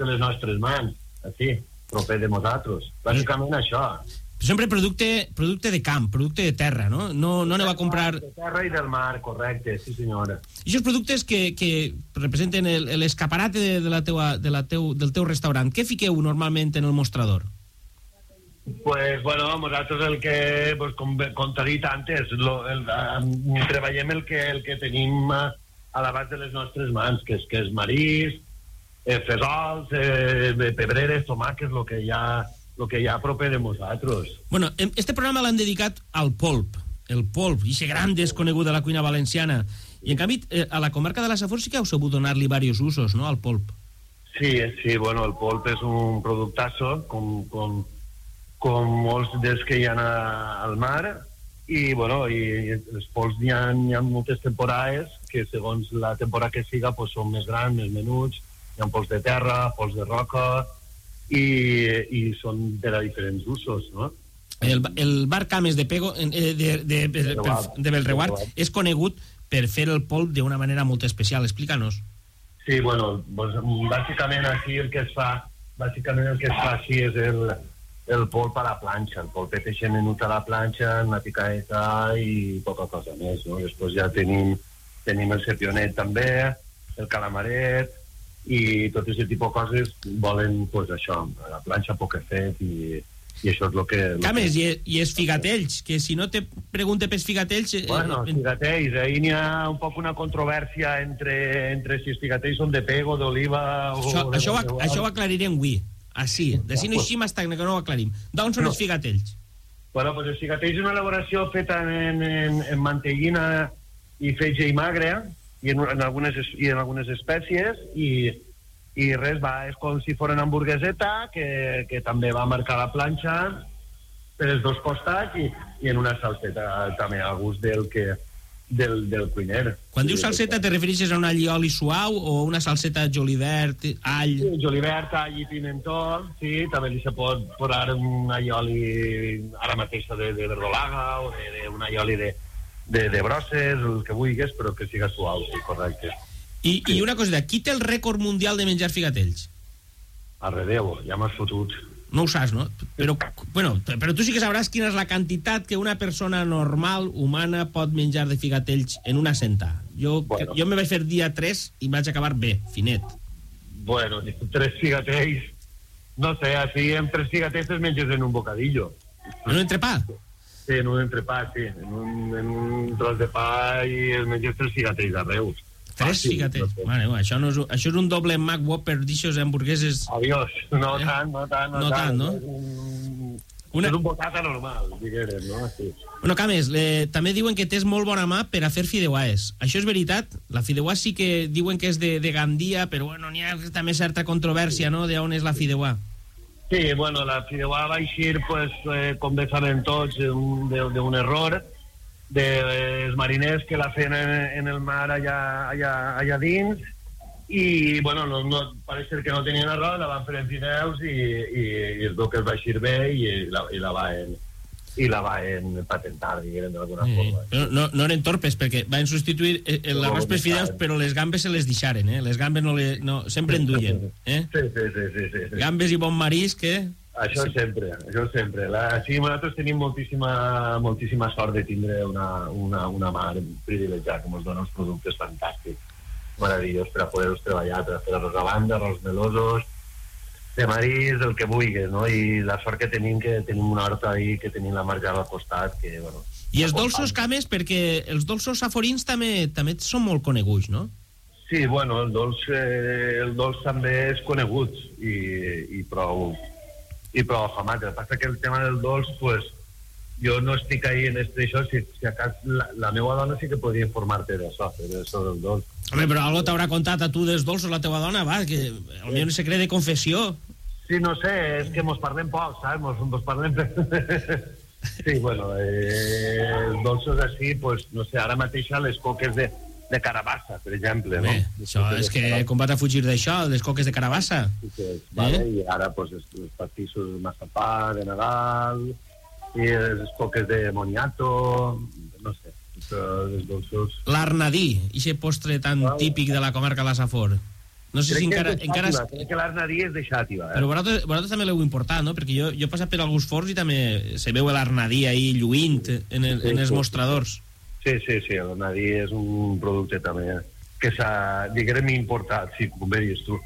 de les nostres mans, així, proper de nosaltres. Bàsicament això. Sempre producte, producte de camp, producte de terra, no? No, no aneu a comprar... De terra i del mar, correcte, sí senyora. I aquests productes que, que representen el- l'escaparate de, de la teua, de la teu, del teu restaurant, què fiqueu normalment en el mostrador? Pues, bueno, nosaltres el que, pues, com, com t'ha dit antes, lo, el, eh, treballem el que, el que tenim a, a l'abast de les nostres mans, que és, que és marís, eh, fesols, eh, pebreres, tomàquets, el que hi ha, lo que hi ha proper de nosaltres. Bueno, este programa l'han dedicat al polp, el polp, i gran desconegut de la cuina valenciana. I, en canvi, eh, a la comarca de la Safor sí que heu sabut donar-li diversos usos, no?, al polp. Sí, sí, bueno, el polp és un productasso, com, com, com molts dels que hi ha al mar, i, bueno, i, els polps n'hi ha, hi ha moltes temporades que segons la temporada que siga pues, són més grans, més menuts, hi ha polps de terra, polps de roca, i, i són per a diferents usos, no? El, el bar Cames de Pego, eh, de, de, de, de, de Belreguard és conegut per fer el polp d'una manera molt especial. Explícanos. Sí, bueno, pues, bàsicament aquí el que es fa, bàsicament el que es fa així és el, el polp a la planxa, el polp de menut a la planxa, una picadeta i poca cosa més, no? Després ja tenim, tenim el sepionet també, el calamaret, i tot aquest tipus de coses volen, pues, això, a la planxa poc fet i, i això és el que... lo Cames, que... i, i els figatells, que si no te pregunte pels figatells... eh, Bueno, eh, figatells, ahí n'hi ha un poc una controvèrsia entre, entre si els figatells són de pego, d'oliva o... això, de això, ho, això ho aclarirem avui. Així, de si no així m'està que no ho aclarim. D'on són No. els figatells? Bueno, pues el cigatell és una elaboració feta en, en, en mantellina i fetge i magre i en, en, algunes, es- i en algunes espècies i, i res, va, és com si fos una hamburgueseta que, que també va marcar la planxa per els dos costats i, i en una salseta també a gust del, que, del, del cuiner. Quan dius salseta, te refereixes a un allioli suau o una salseta julivert, all... Sí, julivert, all i pimentó, sí, també li se pot posar un aioli ara mateix de, de verdolaga o de, de un aioli de, de, de brosses, el que vulguis, però que siga suau, sí, correcte. I, I una cosa, qui té el rècord mundial de menjar figatells? Arredeu, ja m'has fotut. No ho saps, no? Però, bueno, però tu sí que sabràs quina és la quantitat que una persona normal, humana, pot menjar de figatells en una sentada. Jo, Bueno. jo me vaig fer dia 3 i vaig acabar bé, finet. Bueno, tres figatells, no sé, així amb tres figatells es menges en un bocadillo. En un entrepà? Sí, en un entrepà, sí, en un, en un tros de pa i es menges tres figatells a Reus. Tres Fàcil, figatells. no sé. Vale, bueno, això, no és, això és un doble Mac Whopper d'aixos hamburgueses... Adiós. No Eh? tant, no tant, no, No tant, no? És un, Una- és un bocata normal, diguérem, no? Sí. Bueno, Cames, le, també diuen que tens molt bona mà per a fer fideuaes. Això és veritat? La fideuà sí que diuen que és de, de Gandia, però bueno, n'hi ha també certa controvèrsia, no?, de on és la fideuà. Sí, bueno, la fideuà va eixir, pues, eh, com bé saben tots, d'un error dels mariners que la feien en, en el mar allà, allà, allà dins i, bueno, no, no, pareix ser que no tenien arròs, la van fer en fideus i, i, i es veu que es va eixir bé i la, i la van i la van patentar, diguem, d'alguna Eh, forma. però no, no eren torpes, perquè van substituir eh, eh, l'arròs per fideus, però les gambes se les deixaren, eh? Les gambes no le, no, sempre en duien, eh? Sí, sí, sí, sí, sí. sí. Gambes i bon marisc, eh? Això sempre, això sempre. La, sí, nosaltres tenim moltíssima, moltíssima sort de tindre una, una, una mare privilegiada que ens dona uns productes fantàstics, meravellós per a poder-los treballar, per a fer arròs a banda, arròs melosos, de marís, el que vulguis, no? I la sort que tenim, que tenim una horta ahí, que tenim la marjada al costat, que, bueno... I els dolços, Cames, perquè els dolços saforins també també són molt coneguts, no? Sí, bueno, el dolç, eh, el dolç també és conegut i, i prou i prou afamat. El que passa que el tema del dolç, pues, jo no estic ahí en este això, si, si a cas la, la meva dona sí que podria informar-te d'això, d'això del dolç. Home, però algo t'haurà contat a tu dels dolços la teva dona, va, que potser un secret de confessió. Sí, no sé, és que mos parlem poc, saps? Mos, mos parlem... sí, bueno, eh, els dolços així, pues, no sé, ara mateix les coques de, de carabassa, per exemple, no? Bé, això és que com vas a fugir d'això, les coques de carabassa? Sí, que, vale, I ara, pues, els, els pastissos de massapà, de Nadal, i les coques de moniato, no sé, els dolços... L'arnadí, ixe postre tan Wow. típic de la comarca de la Safor. No sé si Crec que encara... és encara crec que l'arnadí és de Xàtiva, eh? Però vosaltres, vosaltres també l'heu importat, no? Perquè jo, jo he passat per alguns forns i també se veu l'arnadí ahí lluint en, el, en els mostradors. Sí, sí, sí, l'arnadí és un producte també que s'ha, diguem, importat, sí, com bé dius tu,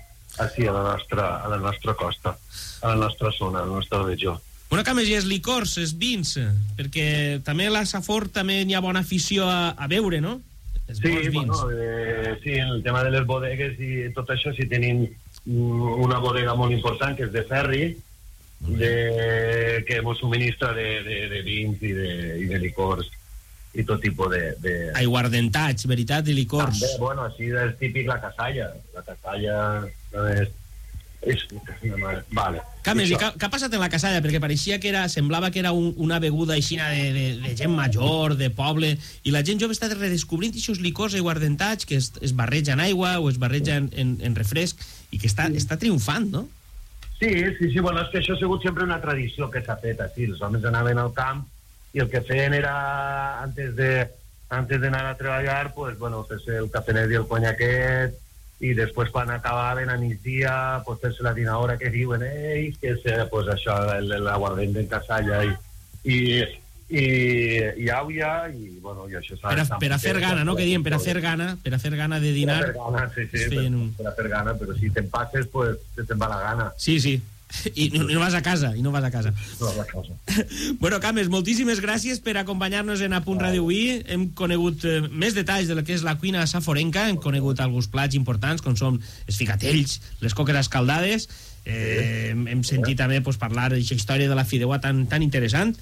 així a la nostra, a la nostra costa, a la nostra zona, a la nostra regió. Una que més els licors, els vins, perquè també a la Safor també hi ha bona afició a, a beure, no? Els Sí, bons vins. bueno, eh, sí, en el tema de les bodegues i tot això, sí tenim una bodega molt important que és de Ferri, de, que ens subministra de, de, de vins i de, i de licors i tot tipus de... de... Aiguardentats, veritat, i licors. També, bueno, així és típic la casalla. La casalla és... és vale. Cames, i Això. què, què ha passat en la casalla? Perquè pareixia que era, semblava que era un, una beguda aixina de, de, de gent major, de poble, i la gent jove està redescobrint aquests licors aiguardentats que es, es barreja en aigua o es barreja en, en, en refresc i que està, està triomfant, no? Sí, sí, sí, bueno, és que això ha sigut sempre una tradició que s'ha fet així. Els homes anaven al camp i el que feien era, antes de antes d'anar a treballar, pues, bueno, fer-se el cafenet i el conyaquet, i després quan acabaven a migdia, pues, fer-se la dinahora que diuen ells, que és, pues, això, el- l'aguardent de casalla i, i, i, i àuia, i, bueno, i això. Per a, per a fer gana, no? Que diem, per a fer gana, per a fer gana de dinar. Per a fer gana, sí, sí, per, per a fer gana, però si te'n passes, pues, se te'n va la gana. Sí, sí. I no, i no vas a casa, i no vas a casa. No, la cosa. Bueno, Cames, moltíssimes gràcies per acompanyar-nos en Apunt Ràdio avui. Hem conegut eh, més detalls de lo que és la cuina saforenca, hem conegut alguns plats importants, com són els ficatells, les coques escaldades, eh, hem, hem sentit també pues, parlar d'aquesta història de la fideuà tan, tan interessant,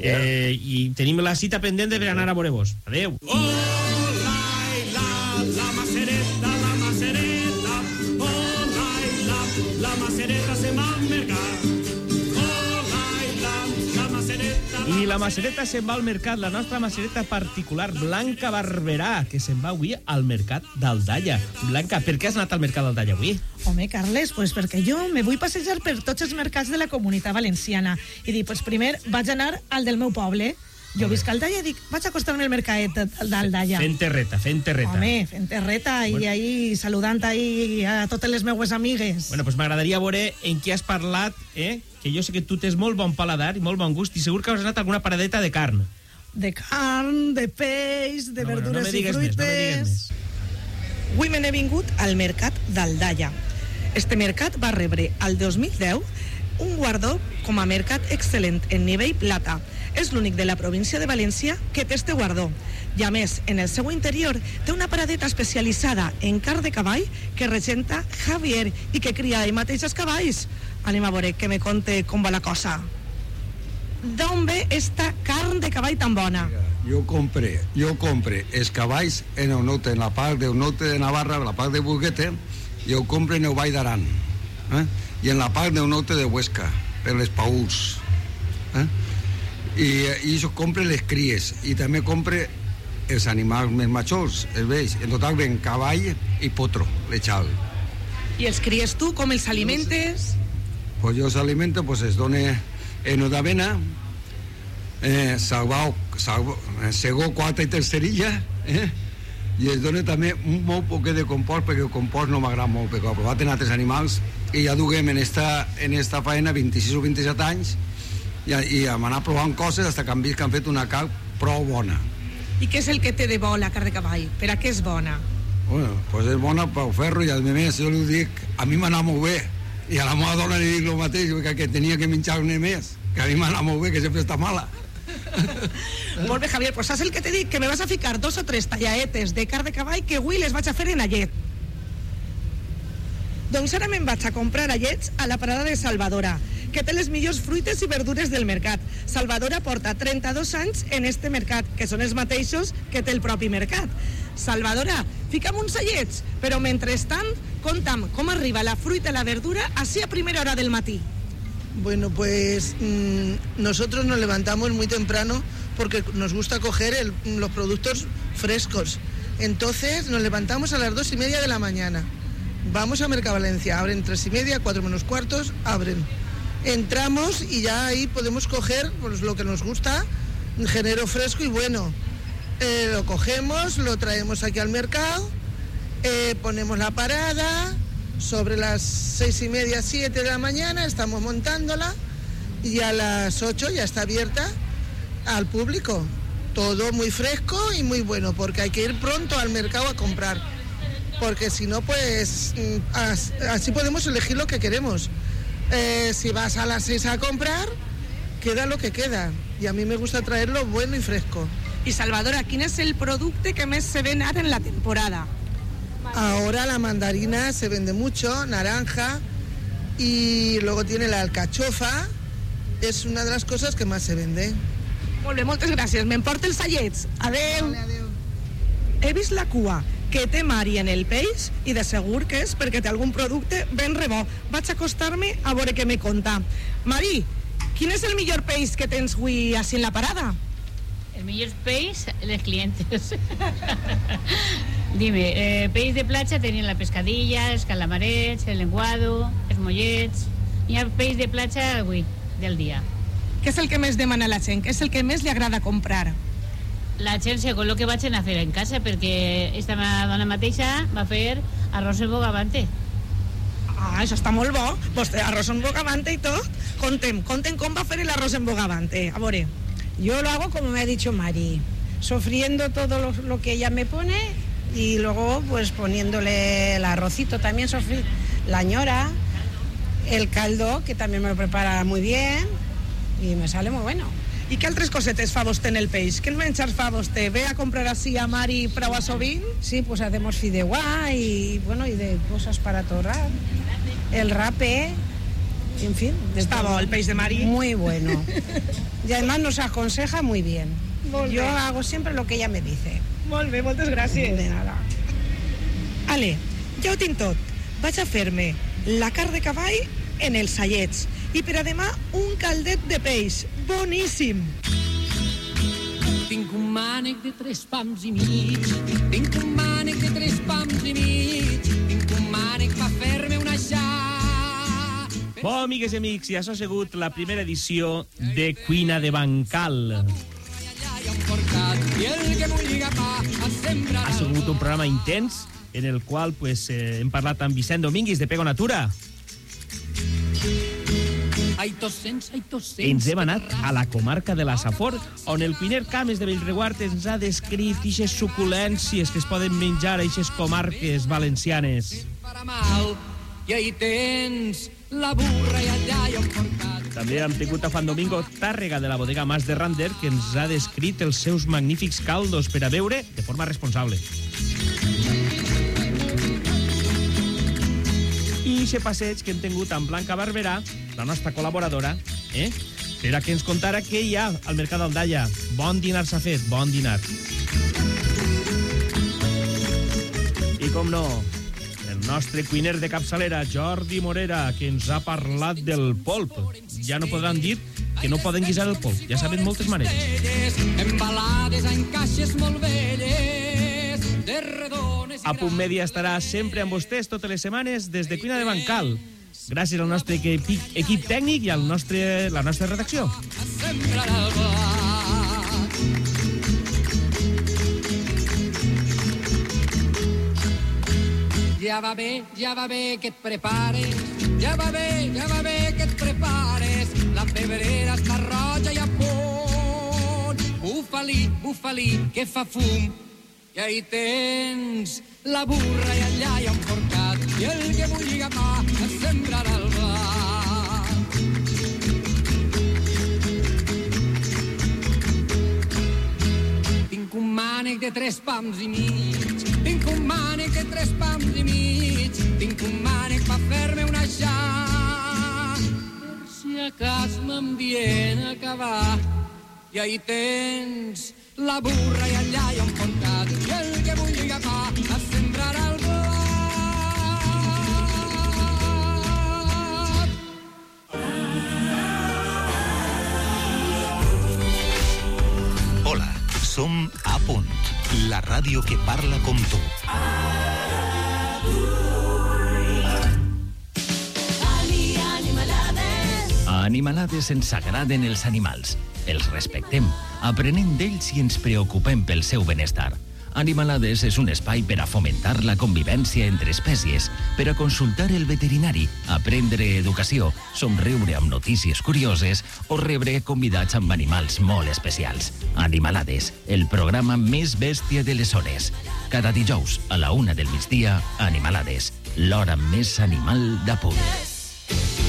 eh, i tenim la cita pendent de per anar a veure vos. Adéu. Oh, la, la, la la macereta se'n va al mercat, la nostra macereta particular, Blanca Barberà, que se'n va avui al mercat d'Aldaia. Blanca, per què has anat al mercat d'Aldaia avui? Home, Carles, pues perquè jo me vull passejar per tots els mercats de la comunitat valenciana i dic, pues primer vaig anar al del meu poble. Jo visc a Aldaia i dic, vaig acostar-me al mercat d'Aldaia. Fent terreta, fent terreta. Home, fent terreta i ahí saludant ahí a totes les meues amigues. Bueno, pues m'agradaria veure en què has parlat, eh? que jo sé que tu tens molt bon paladar i molt bon gust i segur que has anat a alguna paradeta de carn. De carn, de peix, de No, bueno, no verdures i digues més, no me digues fruites... més. Avui me n'he vingut al Mercat d'Aldaia. Este mercat va rebre al 2010 un guardó com a mercat excel·lent en nivell plata. És l'únic de la província de València que té este guardó. I a més, en el seu interior té una paradeta especialitzada en carn de cavall que regenta Javier i que cria ell mateix els cavalls. Anem a veure que me conte com va la cosa. D'on ve esta carn de cavall tan bona? Jo compre, jo compre els cavalls en el norte, en la part del norte de Navarra, en la part de Burguete, jo compre en el Vall d'Aran, eh? i en la part del norte de Huesca, per les Pauls. Eh? I, I jo compre les cries, i també compre els animals més majors, els vells. En total ven cavall i potro, lechal. I els cries tu, com els alimentes? Pues yo els alimento, pues es done heno d'avena, eh, salvao, salvo, eh, segó, quarta i tercerilla, eh? i es dona també un molt poquet de compost perquè el compost no m'agrada molt perquè ho he provat en altres animals i ja duguem en esta, en esta faena 26 o 27 anys i, i hem anat provant coses fins que han vist que han fet una carn prou bona I què és el que té de bo la carn de cavall? Per a què és bona? bueno, pues és bona pel ferro i a més jo li dic, a mi m'ha anat molt bé i a la meva dona li dic el mateix que, que tenia que menjar un més que a mi m'ha anat molt bé, que sempre està mala Molt bé, Javier, pues saps el que t'he dit? Que me vas a ficar dos o tres tallaetes de carn de cavall que avui les vaig a fer en allet. Doncs ara me'n vaig a comprar allets a la parada de Salvadora, que té les millors fruites i verdures del mercat. Salvadora porta 32 anys en este mercat, que són els mateixos que té el propi mercat. Salvadora, fica'm uns allets, però mentrestant, conta'm com arriba la fruita i la verdura així a primera hora del matí. Bueno, pues mm, nosotros nos levantamos muy temprano porque nos gusta coger el- los productos frescos. Entonces nos levantamos a las dos y media de la mañana. Vamos a Mercavalencia, abren tres y media, cuatro menos cuartos, abren. Entramos y ya ahí podemos coger pues, lo que nos gusta, género fresco y bueno. Eh, lo cogemos, lo traemos aquí al mercado, eh, ponemos la parada, sobre las seis y media, siete de la mañana, estamos montándola y a las ocho ya está abierta al público. Todo muy fresco y muy bueno, porque hay que ir pronto al mercado a comprar. Porque si no, pues mm, as- así podemos elegir lo que queremos. Eh, si vas a las seis a comprar, queda lo que queda. Y a mí me gusta traerlo bueno y fresco. I Salvadora, quin és el producte que més se ven ara en la temporada? Ahora la mandarina se vende mucho, naranja y luego tiene la alcachofa. Es una de las cosas que más se vende. Molt bé, moltes gràcies. M'emporta els allets. Adeu. He vist la cua que té Mari en el peix i de segur que és perquè té algun producte ben rebó. Vaig acostar-me a veure què me conta. Mari, quin és el millor peix que tens avui així en la parada? El millor peix, les clientes. Dime, eh, peix de platja tenien la pescadilla, els calamarets, el lenguado, els mollets... Hi ha peix de platja avui, del dia. Què és el que més demana la gent? Què és el que més li agrada comprar? La gent, segons el que anar a fer en casa, perquè esta dona mateixa va fer arròs en bogavante. Ah, això està molt bo. Vostè, arròs en bogavante i tot. Contem, contem com va fer l'arròs en bogavante. A veure. Yo lo hago como me ha dicho Mari, sofriendo todo lo, lo que ella me pone y luego pues poniéndole el arrocito también, sofrí, la ñora, el caldo, que también me lo prepara muy bien y me sale muy bueno. I què altres cosetes fa vostè en el peix? Quins menjars fa vostè? Ve a comprar així a Mari prou a sovint? Sí, pues hacemos fideuá y bueno, y de cosas para torrar. El rape, en fin. Está todo. el peix de Mari. Muy bueno. Y además nos aconseja muy bien. Molt Yo bé. hago siempre lo que ella me dice. Molt bé, moltes gràcies. De nada. Ale, ja ho tinc tot. Vaig a fer-me la carn de cavall en els sallets. I per a demà, un caldet de peix. Boníssim! Tinc un mànec de tres pams i mig, tinc un mànec de tres pams i mig, tinc un mànec per fer-me una xa. Bon, amigues i amics, ja s'ha sigut la primera edició de Cuina de Bancal. Ha sigut un programa intens en el qual pues, eh, hem parlat amb Vicent Domínguez de Pego Natura. Ai, tossents, ai, tossents. Ens hem anat a la comarca de la Safor, on el cuiner Cames de Bellreguard ens ha descrit eixes suculències que es poden menjar a eixes comarques valencianes. I ahí tens la burra i allà hi ha un porcat. També hem tingut a Juan Domingo Tàrrega de la bodega Mas de Rander, que ens ha descrit els seus magnífics caldos per a beure de forma responsable. Aquest passeig que hem tingut amb Blanca Barberà, la nostra col·laboradora, eh? per a que ens contara què hi ha al Mercat d'Aldaia. Bon dinar s'ha fet, bon dinar. I com no, el nostre cuiner de capçalera, Jordi Morera, que ens ha parlat del polp. Ja no podran dir que no poden guisar el polp. Ja saben moltes maneres. Embalades en caixes molt velles, A Punt Media estarà sempre amb vostès totes les setmanes des de Cuina de Bancal. Gràcies al nostre equip, equip tècnic i al nostre, la nostra redacció. Ja va bé, ja va bé que et prepares, ja va bé, ja va bé que et prepares. La pebrera està roja i a punt. Bufa-li, bufa-li, que fa fum. I ahí tens la burra i allà hi ha un porcat. I el que vulgui agafar es sembrarà el blat. Tinc un mànec de tres pams i mig, tinc un mànec de tres pams i mig, tinc un mànec per fer-me una ja. Per si a cas m'envien a acabar, i ahí tens la burra i allà hi ha un porcat, i el que vulgui agafar es sembrarà el blat. Hola, som A Punt, la ràdio que parla com tu. A Animalades ens agraden els animals. Els respectem, aprenem d'ells i ens preocupem pel seu benestar. Animalades és un espai per a fomentar la convivència entre espècies, per a consultar el veterinari, aprendre educació, somriure amb notícies curioses o rebre convidats amb animals molt especials. Animalades, el programa més bèstia de les zones. Cada dijous a la una del migdia, Animalades, l'hora més animal de punt.